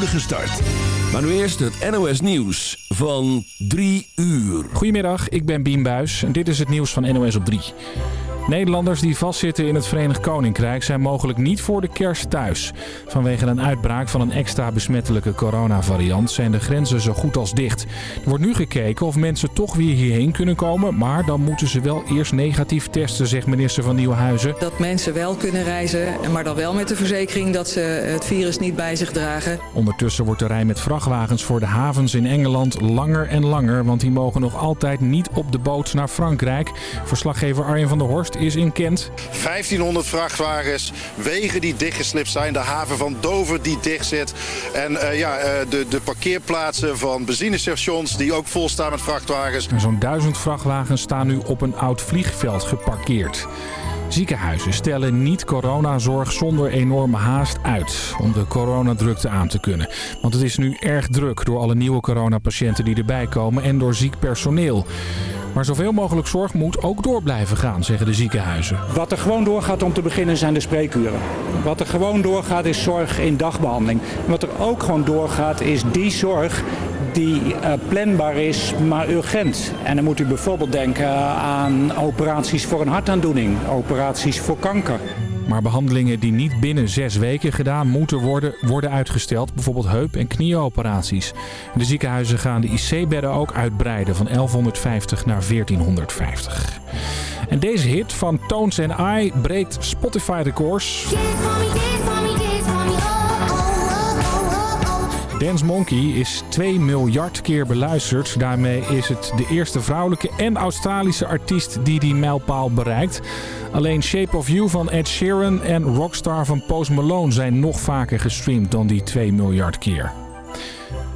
spoedige start. Maar nu eerst het NOS Nieuws van 3 uur. Goedemiddag, ik ben Bien Buis en dit is het nieuws van NOS op 3. Nederlanders die vastzitten in het Verenigd Koninkrijk zijn mogelijk niet voor de kerst thuis. Vanwege een uitbraak van een extra besmettelijke coronavariant zijn de grenzen zo goed als dicht. Er wordt nu gekeken of mensen toch weer hierheen kunnen komen, maar dan moeten ze wel eerst negatief testen, zegt minister van Nieuwenhuizen. Dat mensen wel kunnen reizen, maar dan wel met de verzekering dat ze het virus niet bij zich dragen. Ondertussen wordt de rij met vrachtwagens voor de havens in Engeland langer en langer, want die mogen nog altijd niet op de boot naar Frankrijk. Verslaggever Arjen van der Horst is in Kent. 1500 vrachtwagens, wegen die dichtgeslipt zijn, de haven van Dover die dicht zit. En uh, ja, uh, de, de parkeerplaatsen van benzinestations die ook vol staan met vrachtwagens. Zo'n duizend vrachtwagens staan nu op een oud vliegveld geparkeerd. Ziekenhuizen stellen niet coronazorg zonder enorme haast uit om de coronadrukte aan te kunnen. Want het is nu erg druk door alle nieuwe coronapatiënten die erbij komen en door ziek personeel. Maar zoveel mogelijk zorg moet ook door blijven gaan, zeggen de ziekenhuizen. Wat er gewoon doorgaat om te beginnen zijn de spreekuren. Wat er gewoon doorgaat is zorg in dagbehandeling. Wat er ook gewoon doorgaat is die zorg die uh, planbaar is, maar urgent. En dan moet u bijvoorbeeld denken aan operaties voor een hartaandoening, operaties voor kanker. Maar behandelingen die niet binnen zes weken gedaan moeten worden, worden uitgesteld. Bijvoorbeeld heup- en knieoperaties. De ziekenhuizen gaan de IC-bedden ook uitbreiden van 1150 naar 1450. En deze hit van Tones and I breekt Spotify-records. Dance Monkey is 2 miljard keer beluisterd. Daarmee is het de eerste vrouwelijke en Australische artiest die die mijlpaal bereikt. Alleen Shape of You van Ed Sheeran en Rockstar van Post Malone zijn nog vaker gestreamd dan die 2 miljard keer.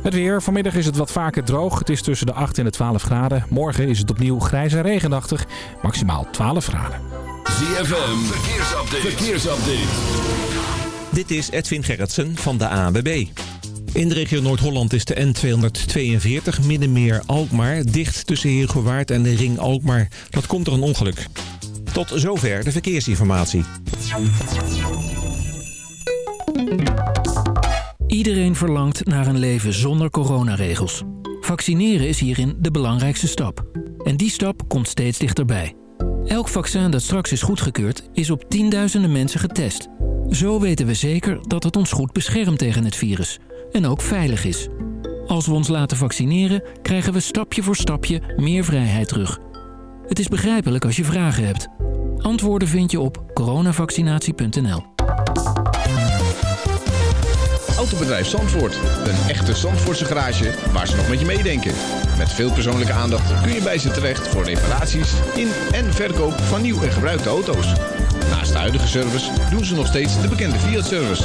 Het weer. Vanmiddag is het wat vaker droog. Het is tussen de 8 en de 12 graden. Morgen is het opnieuw grijs en regenachtig. Maximaal 12 graden. ZFM. Verkeersupdate. Verkeersupdate. Dit is Edwin Gerritsen van de ANWB. In de regio Noord-Holland is de N242 Middenmeer Alkmaar dicht tussen Heergewaard en de Ring Alkmaar. Dat komt door een ongeluk. Tot zover de verkeersinformatie. Iedereen verlangt naar een leven zonder coronaregels. Vaccineren is hierin de belangrijkste stap. En die stap komt steeds dichterbij. Elk vaccin dat straks is goedgekeurd is op tienduizenden mensen getest. Zo weten we zeker dat het ons goed beschermt tegen het virus en ook veilig is. Als we ons laten vaccineren, krijgen we stapje voor stapje meer vrijheid terug. Het is begrijpelijk als je vragen hebt. Antwoorden vind je op coronavaccinatie.nl. Autobedrijf Zandvoort. Een echte Zandvoortse garage waar ze nog met je meedenken. Met veel persoonlijke aandacht kun je bij ze terecht voor reparaties in en verkoop van nieuw en gebruikte auto's. Naast de huidige service doen ze nog steeds de bekende Fiat-service.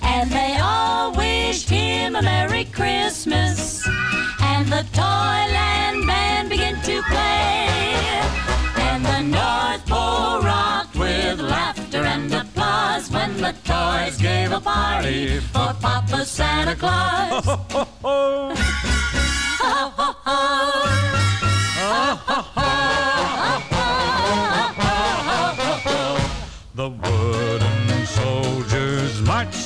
and they all wished him a Merry Christmas. And the Toyland band began to play, and the North Pole rocked with laughter and applause when the toys gave a party for Papa Santa Claus.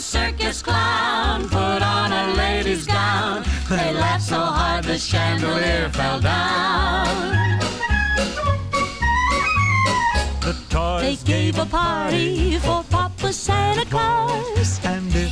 circus clown put on a lady's gown, they laughed so hard the chandelier fell down. The They toys gave a party for Papa Santa Claus.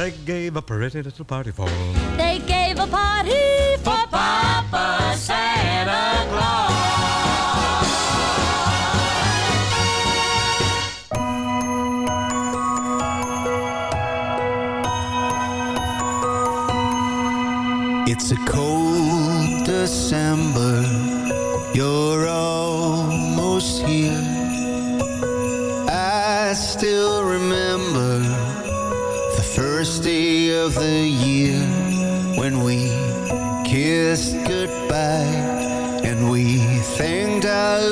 They gave a pretty little party for They gave a party for Papa Santa Claus.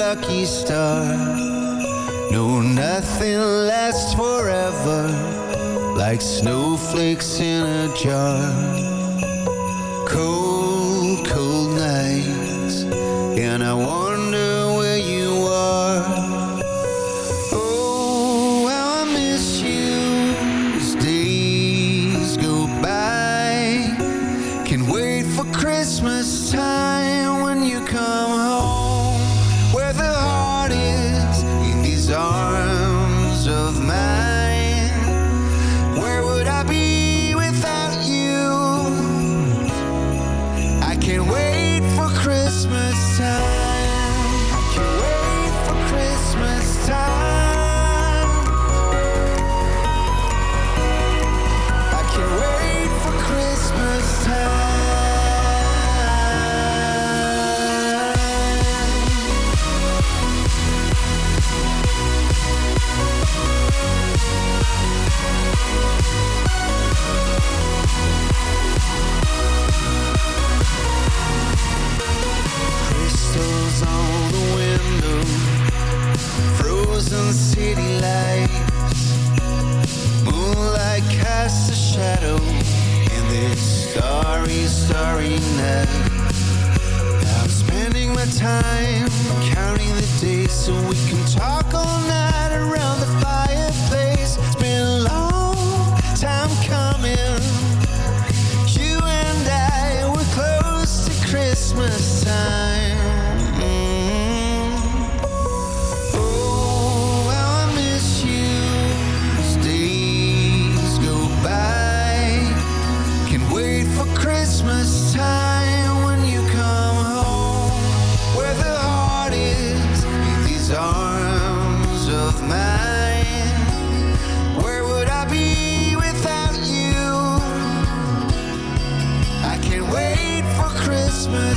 Lucky star. No, nothing lasts forever like snowflakes in a jar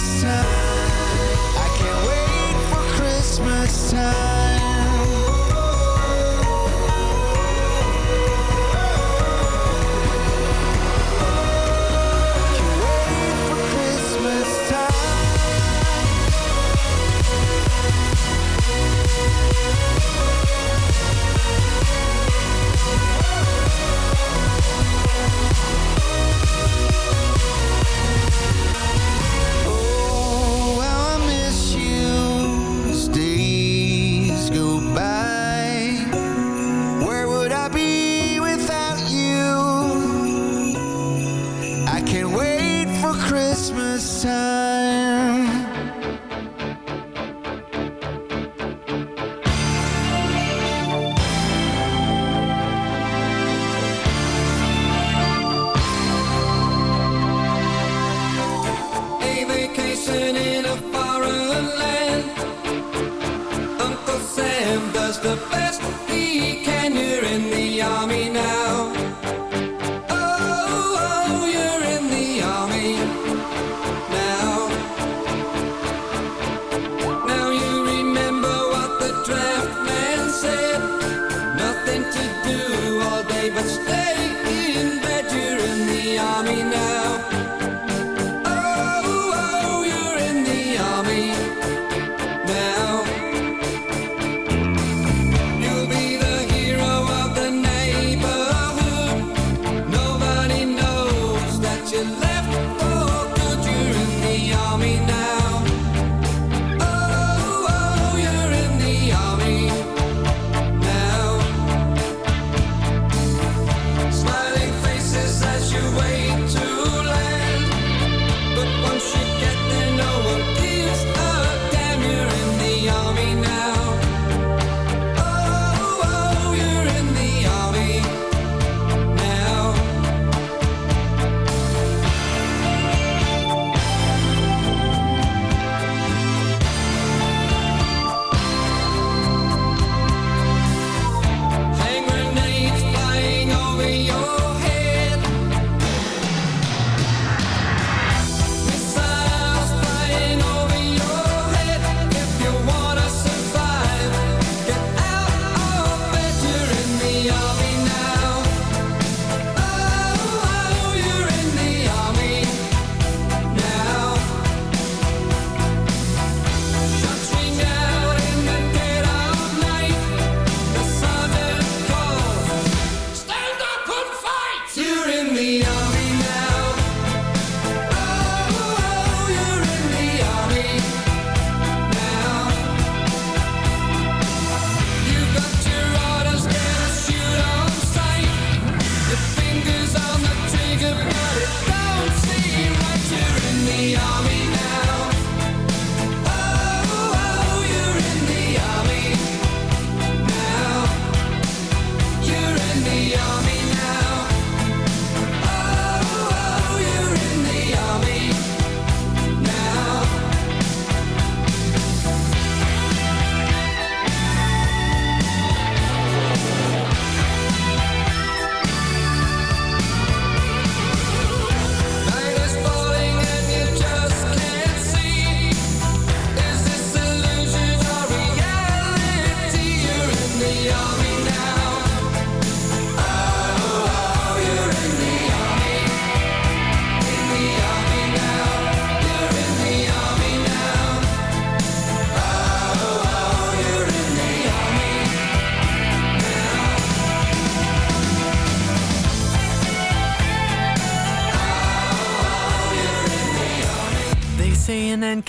Christmas time. I can't wait for Christmas time.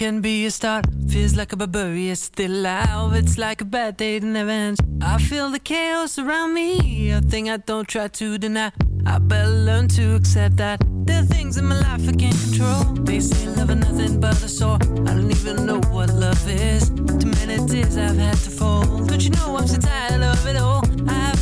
can be a start. Feels like a barbarian still alive. It's like a bad day that never ends. I feel the chaos around me, a thing I don't try to deny. I better learn to accept that there are things in my life I can't control. They say love is nothing but a sore. I don't even know what love is. Too many tears I've had to fall. Don't you know I'm so tired of it all?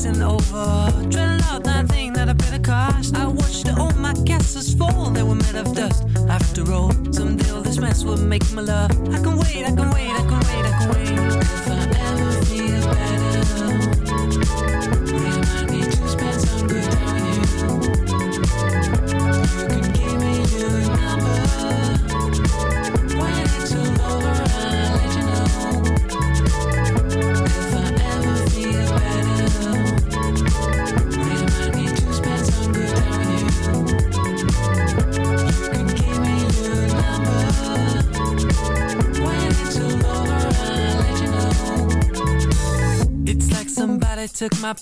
isn't over. Dreading out nothing that I paid the cost. I watched all my castles fall, they were made of dust. After all, someday all this mess will make my love.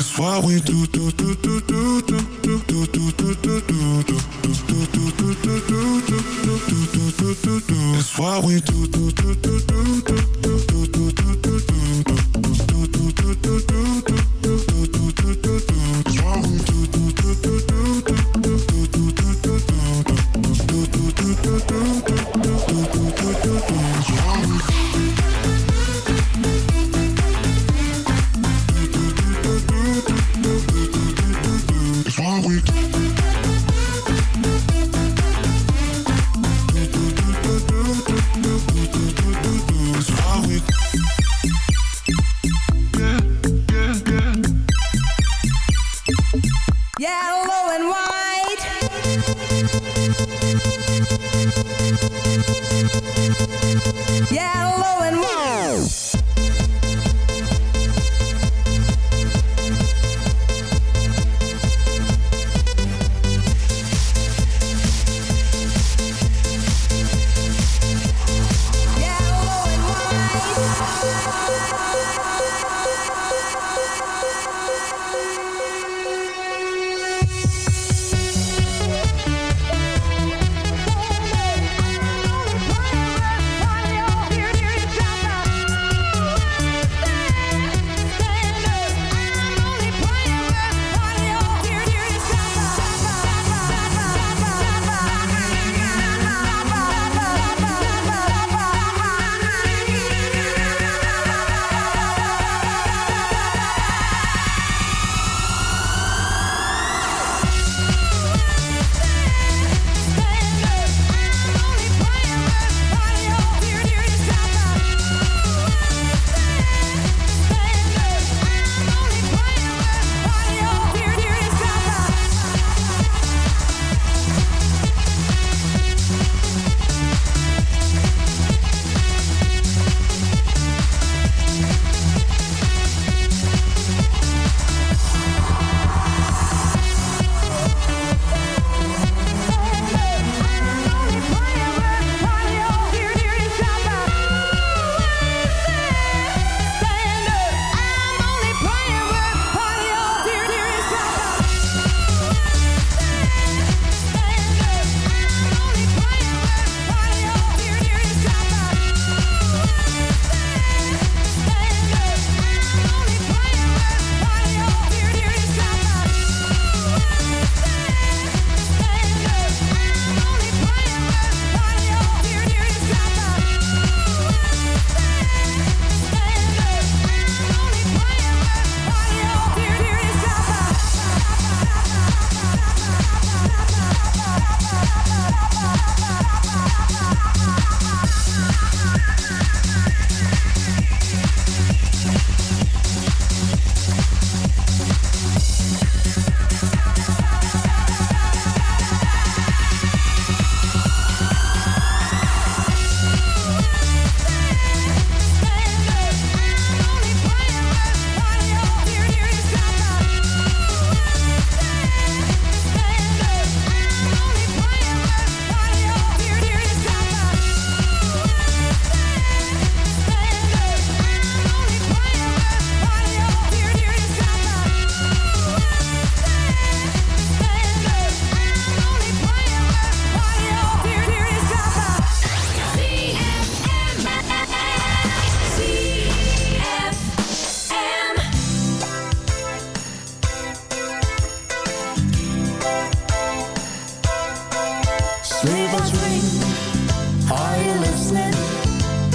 That's what we do. That's what we do.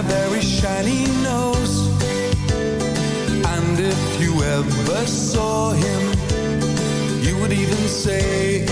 a very shiny nose. And if you ever saw him You would even say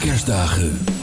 Kerstdagen.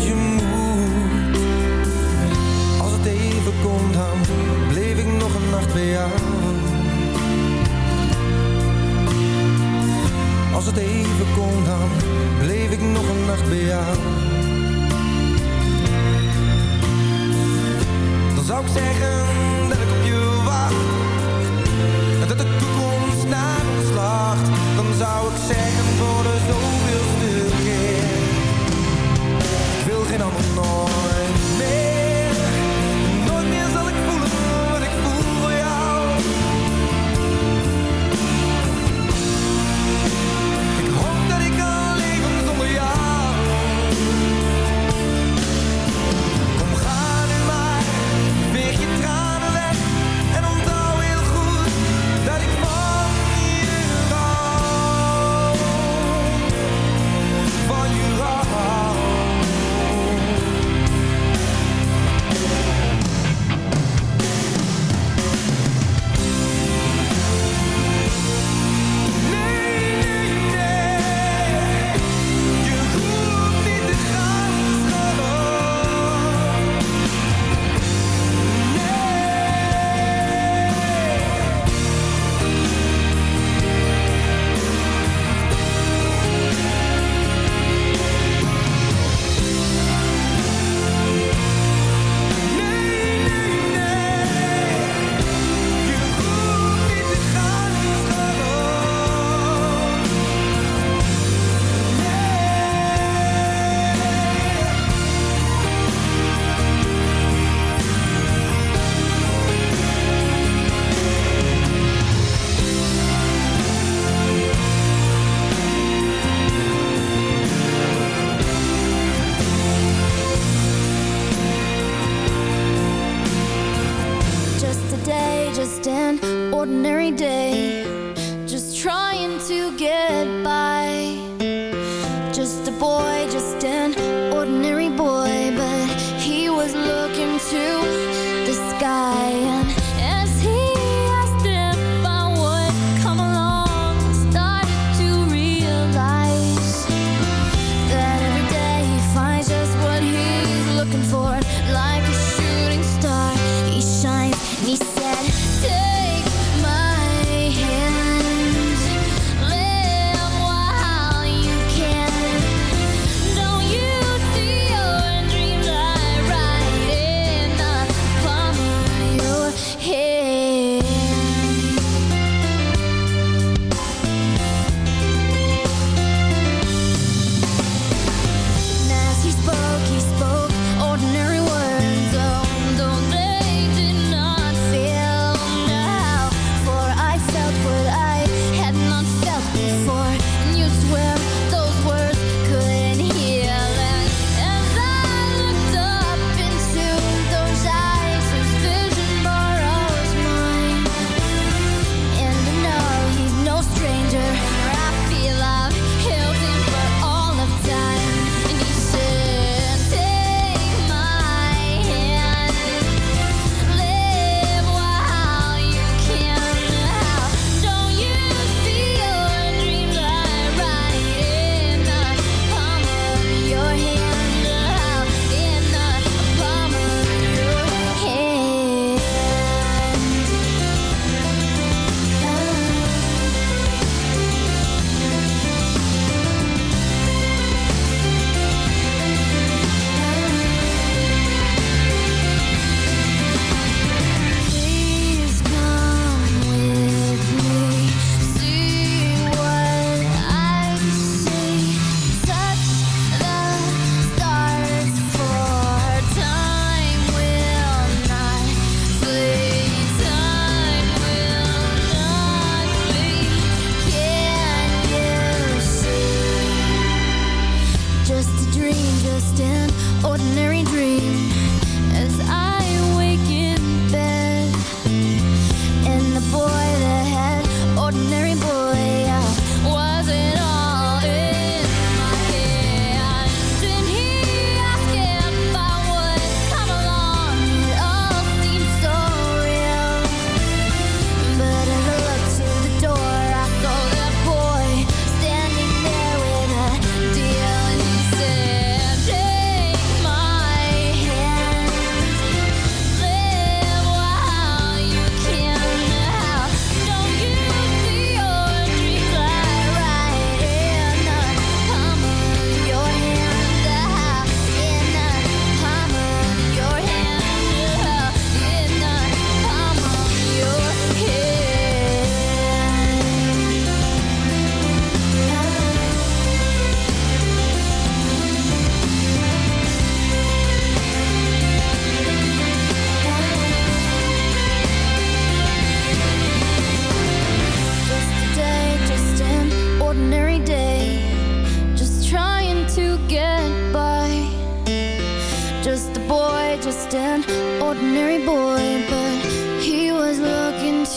you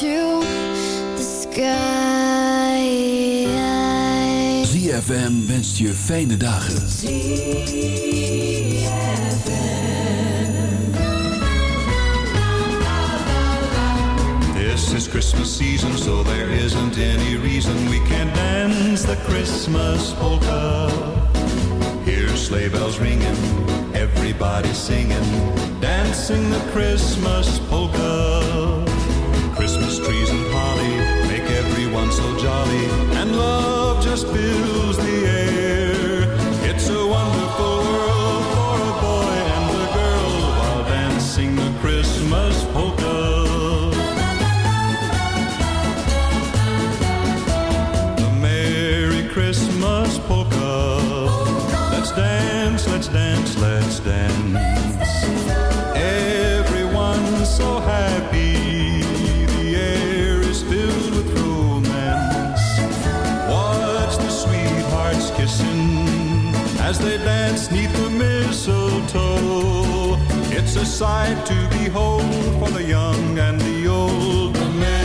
the sky. ZFM wenst je fijne dagen. This is Christmas season, so there isn't any reason we can't dance the Christmas polka. Here sleigh bells ringing, everybody singing, dancing the Christmas polka. trees and holly make everyone so jolly, and love just builds. It's a sight to behold for the young and the old. The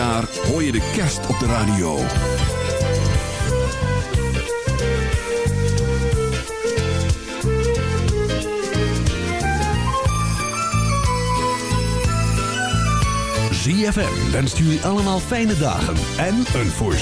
jaar hoor je de kerst op de radio. ZFM wenst u allemaal fijne dagen en een voorzitter.